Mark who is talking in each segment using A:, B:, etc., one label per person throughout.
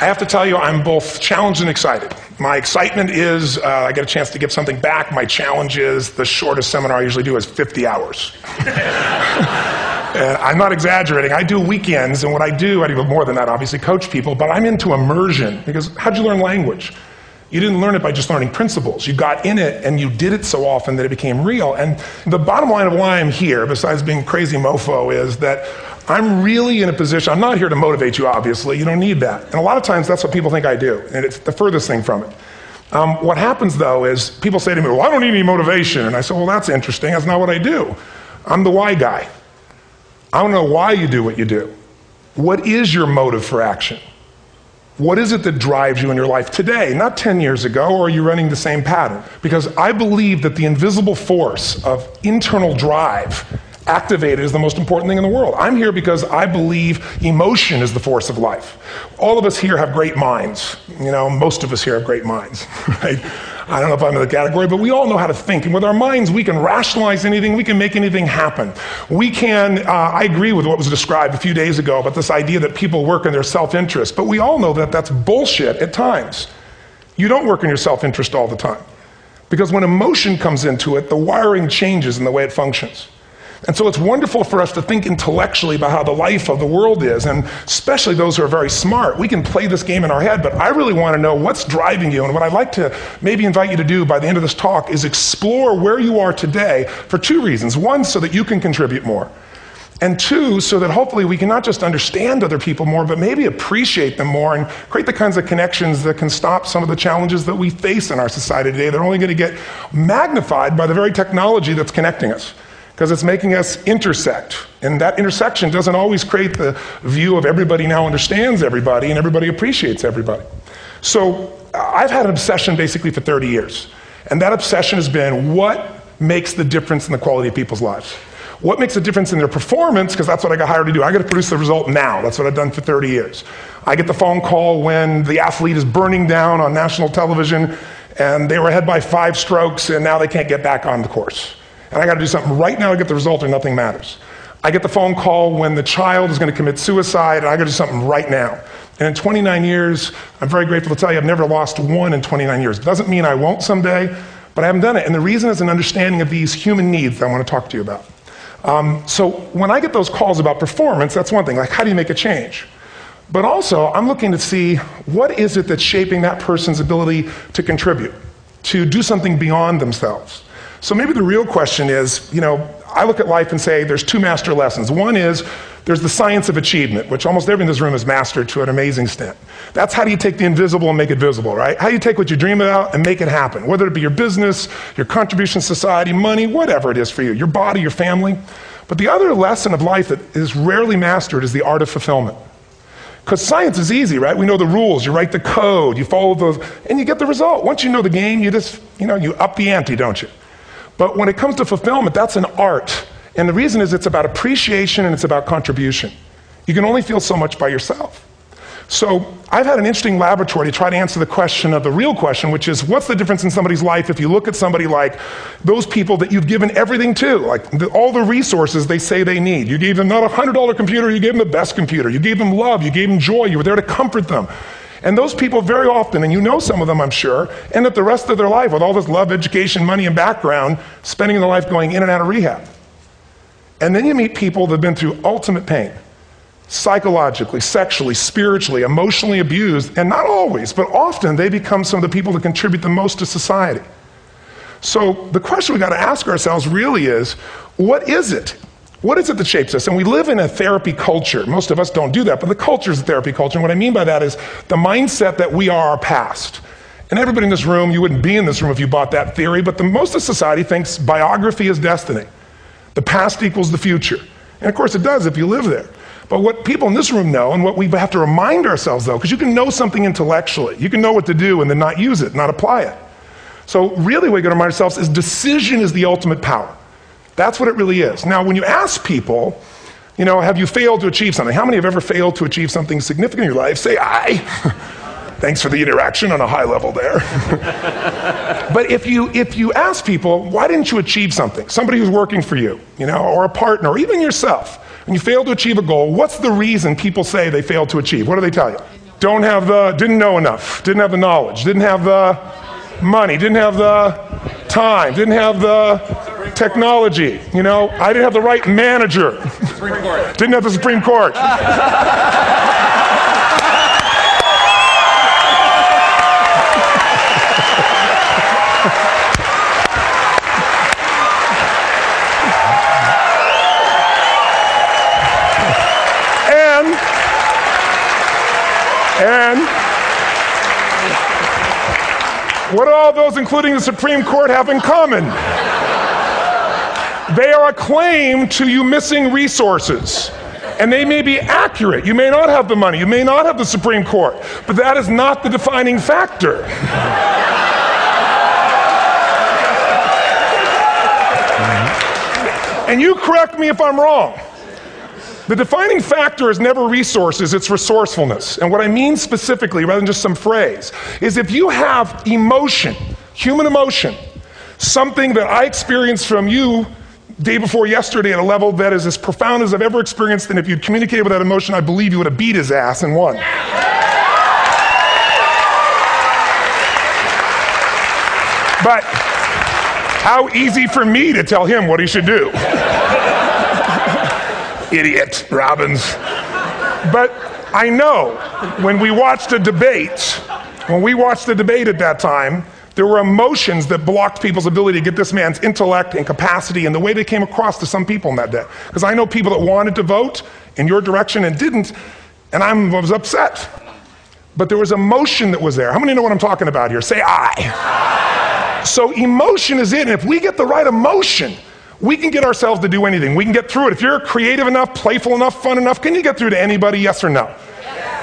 A: I have to tell you, I'm both challenged and excited. My excitement is uh, I get a chance to give something back. My challenge is the shortest seminar I usually do is 50 hours. I'm not exaggerating. I do weekends, and what I do, I do more than that, obviously, coach people, but I'm into immersion because how'd you learn language? You didn't learn it by just learning principles. You got in it and you did it so often that it became real. And the bottom line of why I'm here, besides being crazy mofo, is that I'm really in a position, I'm not here to motivate you, obviously. You don't need that. And a lot of times that's what people think I do, and it's the furthest thing from it. Um, what happens though is people say to me, Well, I don't need any motivation. And I say, Well, that's interesting. That's not what I do. I'm the why guy. I don't know why you do what you do. What is your motive for action? What is it that drives you in your life today, not 10 years ago, or are you running the same pattern? Because I believe that the invisible force of internal drive activated is the most important thing in the world. I'm here because I believe emotion is the force of life. All of us here have great minds. You know, most of us here have great minds, right? I don't know if I'm in the category, but we all know how to think. And with our minds, we can rationalize anything, we can make anything happen. We can, uh, I agree with what was described a few days ago about this idea that people work in their self interest, but we all know that that's bullshit at times. You don't work in your self interest all the time. Because when emotion comes into it, the wiring changes in the way it functions. And so it's wonderful for us to think intellectually about how the life of the world is, and especially those who are very smart. We can play this game in our head, but I really want to know what's driving you. And what I'd like to maybe invite you to do by the end of this talk is explore where you are today for two reasons. One, so that you can contribute more. And two, so that hopefully we can not just understand other people more, but maybe appreciate them more and create the kinds of connections that can stop some of the challenges that we face in our society today. They're only going to get magnified by the very technology that's connecting us because it's making us intersect. And that intersection doesn't always create the view of everybody now understands everybody and everybody appreciates everybody. So I've had an obsession basically for 30 years. And that obsession has been what makes the difference in the quality of people's lives? What makes a difference in their performance? Because that's what I got hired to do. I got to produce the result now. That's what I've done for 30 years. I get the phone call when the athlete is burning down on national television and they were ahead by five strokes and now they can't get back on the course and I got to do something right now to get the result or nothing matters. I get the phone call when the child is going to commit suicide, and I got to do something right now. And in 29 years, I'm very grateful to tell you I've never lost one in 29 years. It doesn't mean I won't someday, but I haven't done it. And the reason is an understanding of these human needs that I want to talk to you about. Um, so when I get those calls about performance, that's one thing. Like, how do you make a change? But also, I'm looking to see what is it that's shaping that person's ability to contribute, to do something beyond themselves. So maybe the real question is, you know, I look at life and say there's two master lessons. One is there's the science of achievement, which almost everyone in this room has mastered to an amazing extent. That's how do you take the invisible and make it visible, right? How do you take what you dream about and make it happen, whether it be your business, your contribution to society, money, whatever it is for you, your body, your family. But the other lesson of life that is rarely mastered is the art of fulfillment. Because science is easy, right? We know the rules. You write the code, you follow those, and you get the result. Once you know the game, you just, you know, you up the ante, don't you? But when it comes to fulfillment, that's an art. And the reason is it's about appreciation and it's about contribution. You can only feel so much by yourself. So I've had an interesting laboratory to try to answer the question of the real question, which is what's the difference in somebody's life if you look at somebody like those people that you've given everything to, like the, all the resources they say they need. You gave them not a $100 computer, you gave them the best computer. You gave them love, you gave them joy, you were there to comfort them. And those people very often, and you know some of them, I'm sure, end up the rest of their life with all this love, education, money, and background, spending their life going in and out of rehab. And then you meet people that have been through ultimate pain psychologically, sexually, spiritually, emotionally abused, and not always, but often they become some of the people that contribute the most to society. So the question we got to ask ourselves really is what is it what is it that shapes us? And we live in a therapy culture. Most of us don't do that, but the culture is a therapy culture. And what I mean by that is the mindset that we are our past. And everybody in this room, you wouldn't be in this room if you bought that theory, but the, most of society thinks biography is destiny. The past equals the future. And of course it does if you live there. But what people in this room know, and what we have to remind ourselves though, because you can know something intellectually, you can know what to do and then not use it, not apply it. So really what we got to remind ourselves is decision is the ultimate power. That's what it really is. Now, when you ask people, you know, have you failed to achieve something? How many have ever failed to achieve something significant in your life? Say, aye. Thanks for the interaction on a high level there. but if you, if you ask people, why didn't you achieve something? Somebody who's working for you, you know, or a partner, or even yourself, and you failed to achieve a goal, what's the reason people say they failed to achieve? What do they tell you? don't have the, didn't know enough, didn't have the knowledge, didn't have the money, didn't have the time, didn't have the technology. You know, I didn't have the right manager, didn't have the Supreme Court. all those, including the Supreme Court, have in common? They are a claim to you missing resources. And they may be accurate. You may not have the money, you may not have the Supreme Court, but that is not the defining factor. and you correct me if I'm wrong. The defining factor is never resources, it's resourcefulness. And what I mean specifically, rather than just some phrase, is if you have emotion, human emotion, something that I experienced from you day before yesterday at a level that is as profound as I've ever experienced, and if you'd communicated with that emotion, I believe you would have beat his ass and won. But how easy for me to tell him what he should do idiot, Robbins. But I know when we watched a debate, when we watched the debate at that time, there were emotions that blocked people's ability to get this man's intellect and capacity and the way they came across to some people in that day. Because I know people that wanted to vote in your direction and didn't, and I was upset. But there was emotion that was there. How many know what I'm talking about here? Say aye. So emotion is and if we get the right emotion, we can get ourselves to do anything. We can get through it. If you're creative enough, playful enough, fun enough, can you get through to anybody? Yes or no?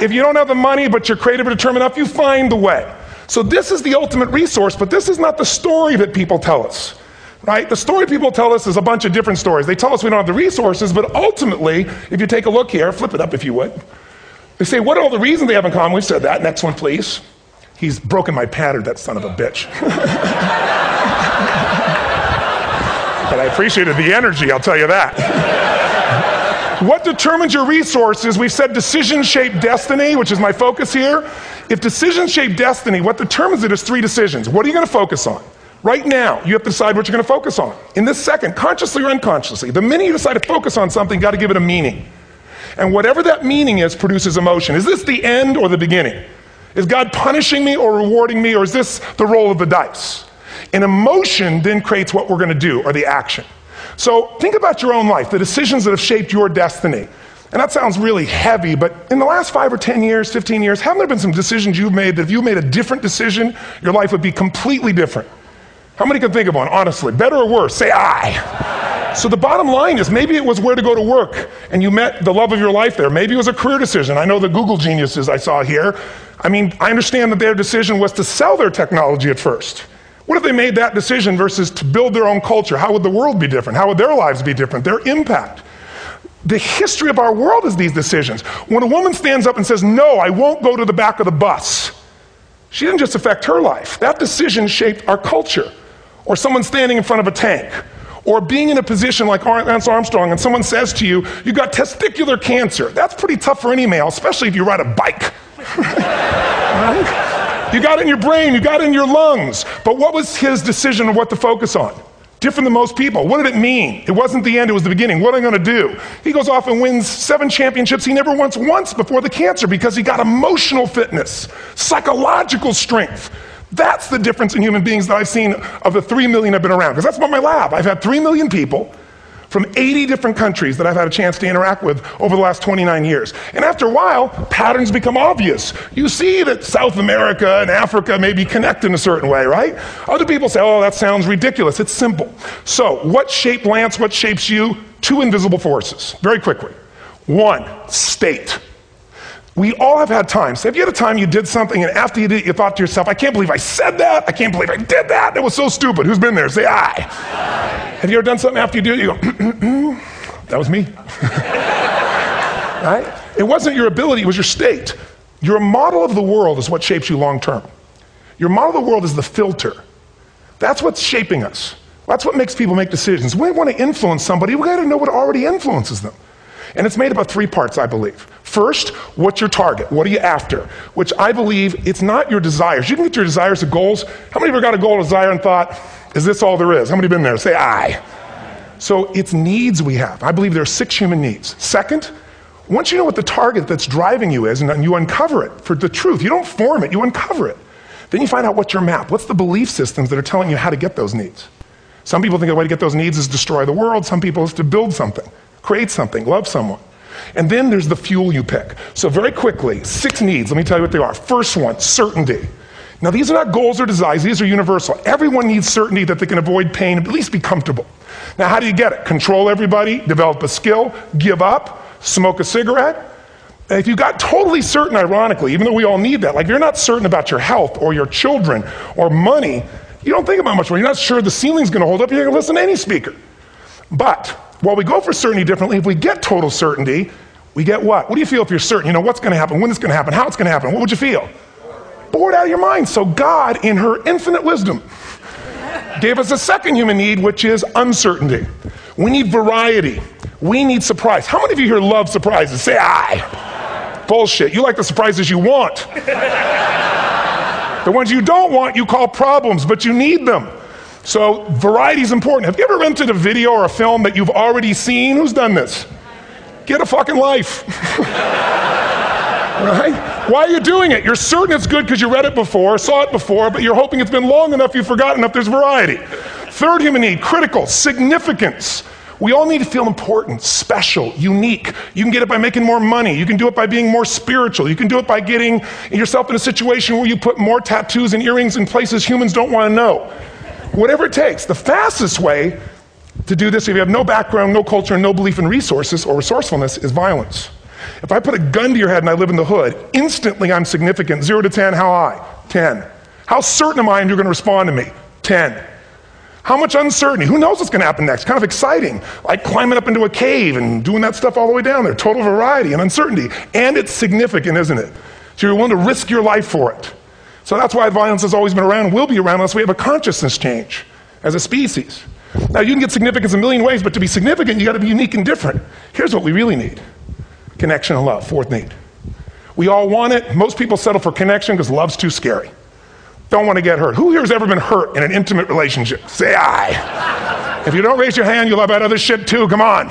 A: If you don't have the money, but you're creative and determined enough, you find the way. So this is the ultimate resource, but this is not the story that people tell us. Right? The story people tell us is a bunch of different stories. They tell us we don't have the resources, but ultimately, if you take a look here, flip it up if you would. They say, what are all the reasons they have in common? We've said that. Next one, please. He's broken my pattern, that son of a bitch. But I appreciated the energy, I'll tell you that. what determines your resources? We've said decision shape destiny, which is my focus here. If decision shape destiny, what determines it is three decisions. What are you going to focus on? Right now, you have to decide what you're going to focus on. In this second, consciously or unconsciously, the minute you decide to focus on something, you got to give it a meaning. And whatever that meaning is produces emotion. Is this the end or the beginning? Is God punishing me or rewarding me, or is this the roll of the dice? And emotion then creates what we're going to do or the action. So think about your own life, the decisions that have shaped your destiny. And that sounds really heavy, but in the last five or 10 years, 15 years, haven't there been some decisions you've made that if you made a different decision, your life would be completely different? How many can think of one, honestly? Better or worse? Say aye. So the bottom line is maybe it was where to go to work and you met the love of your life there. Maybe it was a career decision. I know the Google geniuses I saw here. I mean, I understand that their decision was to sell their technology at first. What if they made that decision versus to build their own culture? How would the world be different? How would their lives be different? Their impact. The history of our world is these decisions. When a woman stands up and says, No, I won't go to the back of the bus, she didn't just affect her life. That decision shaped our culture. Or someone standing in front of a tank. Or being in a position like Lance Armstrong and someone says to you, You got testicular cancer. That's pretty tough for any male, especially if you ride a bike. right? You got it in your brain, you got it in your lungs. But what was his decision of what to focus on? Different than most people. What did it mean? It wasn't the end, it was the beginning. What am I going to do? He goes off and wins seven championships he never won once before the cancer because he got emotional fitness, psychological strength. That's the difference in human beings that I've seen of the three million I've been around. Because that's my lab. I've had three million people from 80 different countries that I've had a chance to interact with over the last 29 years. And after a while, patterns become obvious. You see that South America and Africa may be connected in a certain way, right? Other people say, oh, that sounds ridiculous. It's simple. So, what shaped Lance? What shapes you? Two invisible forces, very quickly. One, state. We all have had times. Have you had a time you did something and after you did it, you thought to yourself, I can't believe I said that. I can't believe I did that. That was so stupid. Who's been there? Say aye. Have you ever done something after you do it? You go, that was me. right? It wasn't your ability, it was your state. Your model of the world is what shapes you long term. Your model of the world is the filter. That's what's shaping us. That's what makes people make decisions. We want to influence somebody, we got to know what already influences them. And it's made up of three parts, I believe. First, what's your target? What are you after? Which I believe it's not your desires. You can get your desires to goals. How many of you got a goal, desire, and thought, is this all there is? How many been there? Say aye. So it's needs we have. I believe there are six human needs. Second, once you know what the target that's driving you is and you uncover it for the truth, you don't form it, you uncover it. Then you find out what's your map. What's the belief systems that are telling you how to get those needs? Some people think the way to get those needs is destroy the world. Some people is to build something, create something, love someone. And then there's the fuel you pick. So, very quickly, six needs. Let me tell you what they are. First one, certainty. Now, these are not goals or desires, these are universal. Everyone needs certainty that they can avoid pain, and at least be comfortable. Now, how do you get it? Control everybody, develop a skill, give up, smoke a cigarette. And if you got totally certain, ironically, even though we all need that, like you're not certain about your health or your children or money, you don't think about much more. You're not sure the ceiling's going to hold up. You're going to listen to any speaker. But while we go for certainty differently, if we get total certainty, we get what? What do you feel if you're certain? You know what's going to happen, when it's going to happen, how it's going to happen. What would you feel? Bored out of your mind. So God, in her infinite wisdom, gave us a second human need, which is uncertainty. We need variety. We need surprise. How many of you here love surprises? Say aye. Bullshit. You like the surprises you want. the ones you don't want, you call problems, but you need them. So, variety is important. Have you ever rented a video or a film that you've already seen? Who's done this? Get a fucking life. right? Why are you doing it? You're certain it's good because you read it before, saw it before, but you're hoping it's been long enough you've forgotten enough there's variety. Third human need, critical, significance. We all need to feel important, special, unique. You can get it by making more money. You can do it by being more spiritual. You can do it by getting yourself in a situation where you put more tattoos and earrings in places humans don't want to know. Whatever it takes. The fastest way to do this, if you have no background, no culture, no belief in resources or resourcefulness, is violence. If I put a gun to your head and I live in the hood, instantly I'm significant. Zero to 10, how high? 10. How certain am I and you're going to respond to me? 10. How much uncertainty? Who knows what's going to happen next? Kind of exciting, like climbing up into a cave and doing that stuff all the way down there. Total variety and uncertainty. And it's significant, isn't it? So you're willing to risk your life for it. So that's why violence has always been around will be around unless we have a consciousness change as a species. Now, you can get significance a million ways, but to be significant, you got to be unique and different. Here's what we really need connection and love, fourth need. We all want it. Most people settle for connection because love's too scary. Don't want to get hurt. Who here has ever been hurt in an intimate relationship? Say aye. if you don't raise your hand, you'll have other shit too. Come on.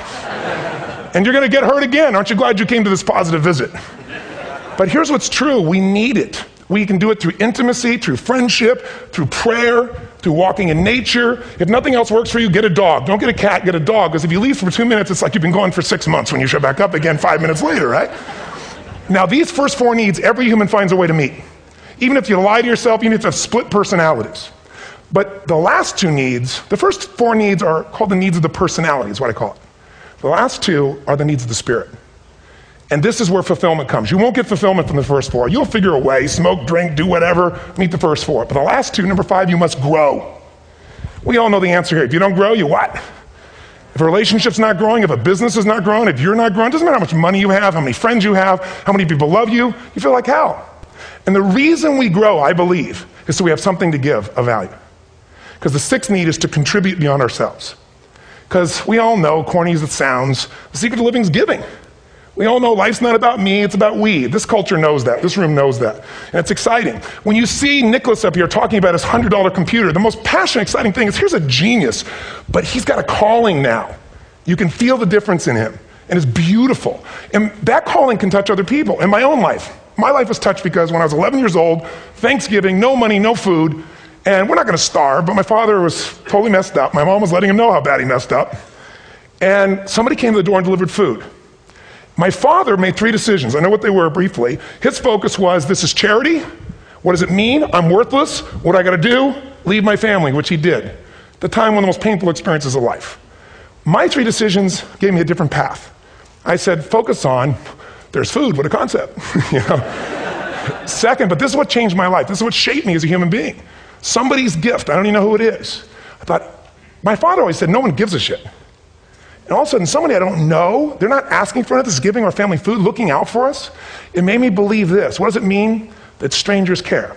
A: And you're going to get hurt again. Aren't you glad you came to this positive visit? But here's what's true we need it. We can do it through intimacy, through friendship, through prayer, through walking in nature. If nothing else works for you, get a dog. Don't get a cat, get a dog. Because if you leave for two minutes, it's like you've been gone for six months when you show back up again five minutes later, right? Now, these first four needs, every human finds a way to meet. Even if you lie to yourself, you need to have split personalities. But the last two needs, the first four needs are called the needs of the personality, is what I call it. The last two are the needs of the spirit. And this is where fulfillment comes. You won't get fulfillment from the first four. You'll figure a way, smoke, drink, do whatever, meet the first four. But the last two, number five, you must grow. We all know the answer here. If you don't grow, you what? If a relationship's not growing, if a business is not growing, if you're not growing, doesn't matter how much money you have, how many friends you have, how many people love you, you feel like hell. And the reason we grow, I believe, is so we have something to give of value. Because the sixth need is to contribute beyond ourselves. Because we all know, corny as it sounds, the secret of living is giving. We all know life's not about me, it's about we. This culture knows that. This room knows that. And it's exciting. When you see Nicholas up here talking about his $100 computer, the most passionate, exciting thing is here's a genius, but he's got a calling now. You can feel the difference in him, and it's beautiful. And that calling can touch other people. In my own life, my life was touched because when I was 11 years old, Thanksgiving, no money, no food, and we're not going to starve, but my father was totally messed up. My mom was letting him know how bad he messed up. And somebody came to the door and delivered food. My father made three decisions. I know what they were briefly. His focus was this is charity. What does it mean? I'm worthless. What do I got to do? Leave my family, which he did. The time one of the most painful experiences of life. My three decisions gave me a different path. I said, focus on there's food. What a concept. you know? Second, but this is what changed my life. This is what shaped me as a human being. Somebody's gift. I don't even know who it is. I thought, my father always said, no one gives a shit. And all of a sudden, somebody I don't know, they're not asking for us, giving our family food, looking out for us. It made me believe this. What does it mean that strangers care?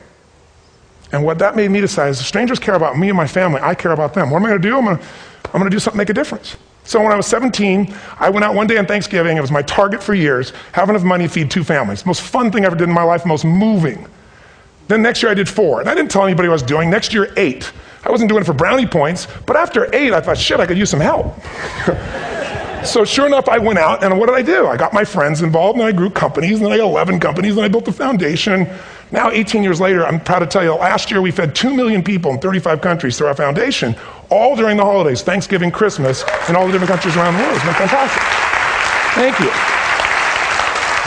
A: And what that made me decide is strangers care about me and my family. I care about them. What am I going to do? I'm going to, I'm to do something, make a difference. So when I was 17, I went out one day on Thanksgiving. It was my target for years. Have enough money to feed two families. Most fun thing I ever did in my life, most moving. Then next year I did four. And I didn't tell anybody what I was doing. Next year, eight. I wasn't doing it for brownie points, but after eight, I thought, shit, I could use some help. so sure enough, I went out, and what did I do? I got my friends involved, and I grew companies, and then I got 11 companies, and I built a foundation. Now, 18 years later, I'm proud to tell you, last year we fed 2 million people in 35 countries through our foundation, all during the holidays, Thanksgiving, Christmas, and all the different countries around the world. It's been fantastic. Thank you.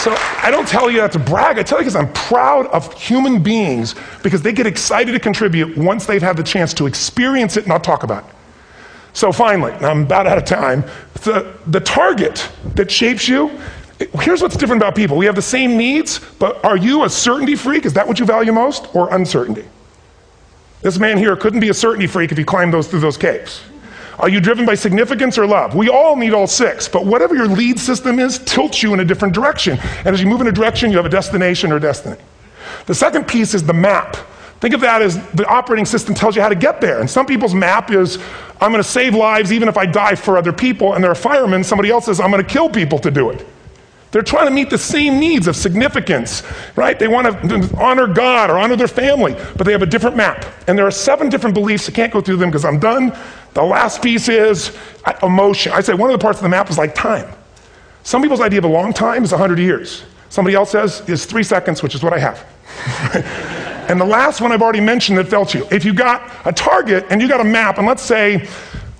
A: So I don't tell you that to brag. I tell you because I'm proud of human beings because they get excited to contribute once they've had the chance to experience it, not talk about it. So finally, I'm about out of time. The, the target that shapes you, here's what's different about people. We have the same needs, but are you a certainty freak? Is that what you value most, or uncertainty? This man here couldn't be a certainty freak if he climbed those through those caves. Are you driven by significance or love? We all need all six, but whatever your lead system is tilts you in a different direction. And as you move in a direction, you have a destination or destiny. The second piece is the map. Think of that as the operating system tells you how to get there. And some people's map is, I'm going to save lives even if I die for other people. And they're a fireman. Somebody else says, I'm going to kill people to do it. They're trying to meet the same needs of significance, right? They want to honor God or honor their family, but they have a different map. And there are seven different beliefs. I can't go through them because I'm done. The last piece is emotion. I say one of the parts of the map is like time. Some people's idea of a long time is 100 years. Somebody else says is three seconds, which is what I have. and the last one I've already mentioned that felt you. If you got a target and you got a map, and let's say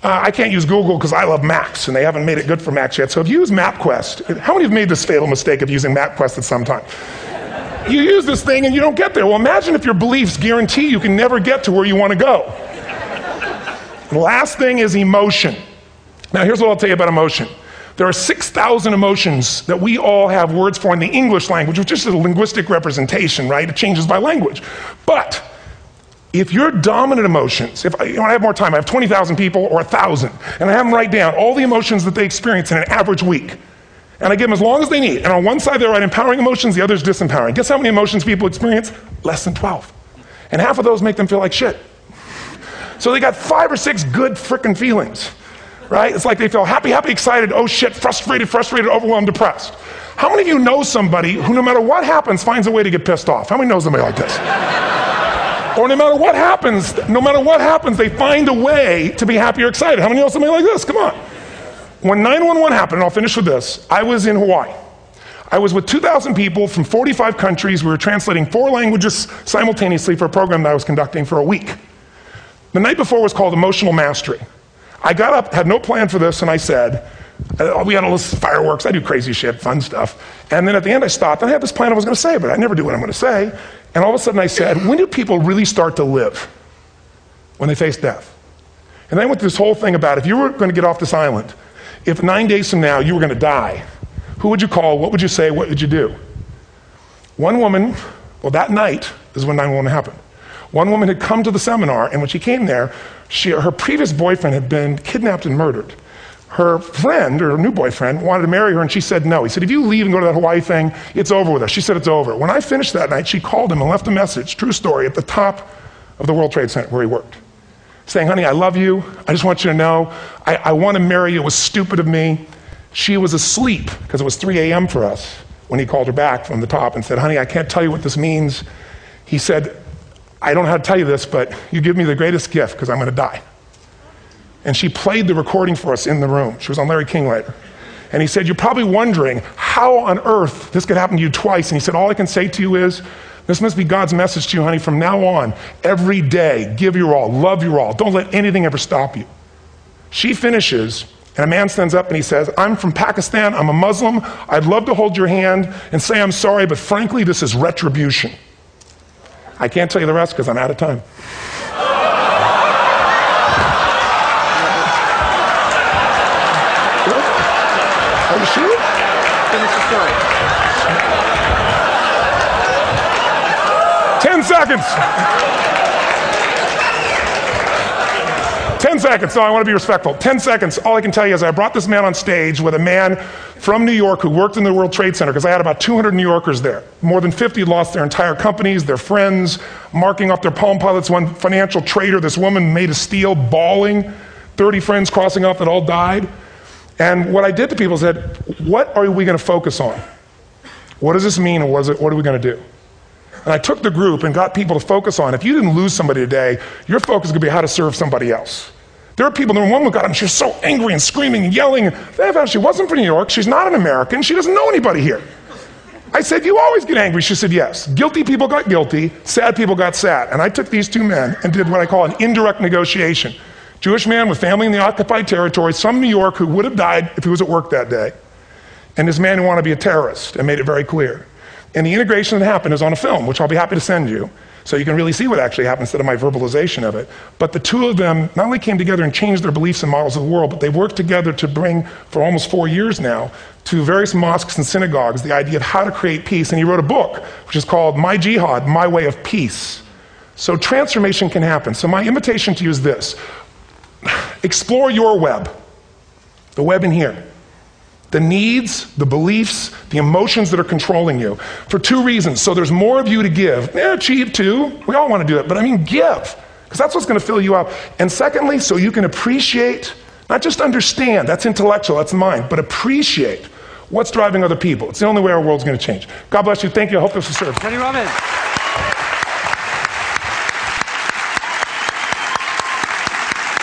A: uh, I can't use Google because I love maps, and they haven't made it good for Macs yet. So if you use MapQuest, how many have made this fatal mistake of using MapQuest at some time? You use this thing and you don't get there. Well, imagine if your beliefs guarantee you can never get to where you want to go. The last thing is emotion. Now, here's what I'll tell you about emotion. There are 6,000 emotions that we all have words for in the English language, which is a linguistic representation, right? It changes by language. But if your dominant emotions, if you know, I have more time, I have 20,000 people or 1,000, and I have them write down all the emotions that they experience in an average week. And I give them as long as they need. And on one side, they write empowering emotions, the other is disempowering. Guess how many emotions people experience? Less than 12. And half of those make them feel like shit. So they got five or six good freaking feelings, right? It's like they feel happy, happy, excited, oh shit, frustrated, frustrated, overwhelmed, depressed. How many of you know somebody who, no matter what happens, finds a way to get pissed off? How many know somebody like this? Or no matter what happens, no matter what happens, they find a way to be happy or excited. How many know somebody like this? Come on. When 911 happened, and I'll finish with this, I was in Hawaii. I was with 2,000 people from 45 countries. We were translating four languages simultaneously for a program that I was conducting for a week. The night before was called Emotional Mastery. I got up, had no plan for this, and I said, uh, we had all this fireworks. I do crazy shit, fun stuff. And then at the end, I stopped and I had this plan I was going to say, but I never do what I'm going to say. And all of a sudden I said, when do people really start to live? When they face death. And then I went through this whole thing about if you were going to get off this island, if nine days from now you were going to die, who would you call? What would you say? What would you do? One woman, well, that night is when 911 happened. One woman had come to the seminar, and when she came there, she, her previous boyfriend had been kidnapped and murdered her friend or her new boyfriend wanted to marry her and she said no. He said, if you leave and go to that Hawaii thing, it's over with us. She said, it's over. When I finished that night, she called him and left a message, true story, at the top of the World Trade Center where he worked, saying, honey, I love you. I just want you to know I, I want to marry you. It was stupid of me. She was asleep because it was 3 a.m. for us when he called her back from the top and said, honey, I can't tell you what this means. He said, I don't know how to tell you this, but you give me the greatest gift because I'm going to die. And she played the recording for us in the room. She was on Larry King later. And he said, You're probably wondering how on earth this could happen to you twice. And he said, All I can say to you is, this must be God's message to you, honey. From now on, every day, give your all, love your all. Don't let anything ever stop you. She finishes, and a man stands up and he says, I'm from Pakistan. I'm a Muslim. I'd love to hold your hand and say I'm sorry, but frankly, this is retribution. I can't tell you the rest because I'm out of time. Ten seconds. 10 seconds. No, I want to be respectful. 10 seconds. All I can tell you is I brought this man on stage with a man from New York who worked in the World Trade Center because I had about 200 New Yorkers there. More than 50 lost their entire companies, their friends, marking off their Palm Pilots. One financial trader, this woman made of steel, bawling. 30 friends crossing off that all died. And what I did to people is said, what are we going to focus on? What does this mean and it, what are we going to do? And I took the group and got people to focus on if you didn't lose somebody today, your focus is going to be how to serve somebody else. There are people, there one up, she was so angry and screaming and yelling. And she wasn't from New York, she's not an American, she doesn't know anybody here. I said, You always get angry. She said, Yes. Guilty people got guilty, sad people got sad. And I took these two men and did what I call an indirect negotiation. Jewish man with family in the occupied territory, some New York who would have died if he was at work that day, and this man who wanted to be a terrorist and made it very clear. And the integration that happened is on a film, which I'll be happy to send you. So you can really see what actually happened instead of my verbalization of it. But the two of them not only came together and changed their beliefs and models of the world, but they worked together to bring, for almost four years now, to various mosques and synagogues the idea of how to create peace. And he wrote a book, which is called My Jihad, My Way of Peace. So transformation can happen. So my invitation to you is this explore your web, the web in here the needs, the beliefs, the emotions that are controlling you for two reasons. So there's more of you to give. Yeah, achieve too. We all want to do it, but I mean, give, because that's what's going to fill you up. And secondly, so you can appreciate, not just understand, that's intellectual, that's mind, but appreciate what's driving other people. It's the only way our world's going to change. God bless you. Thank you. I hope this will serve.
B: Tony Robbins.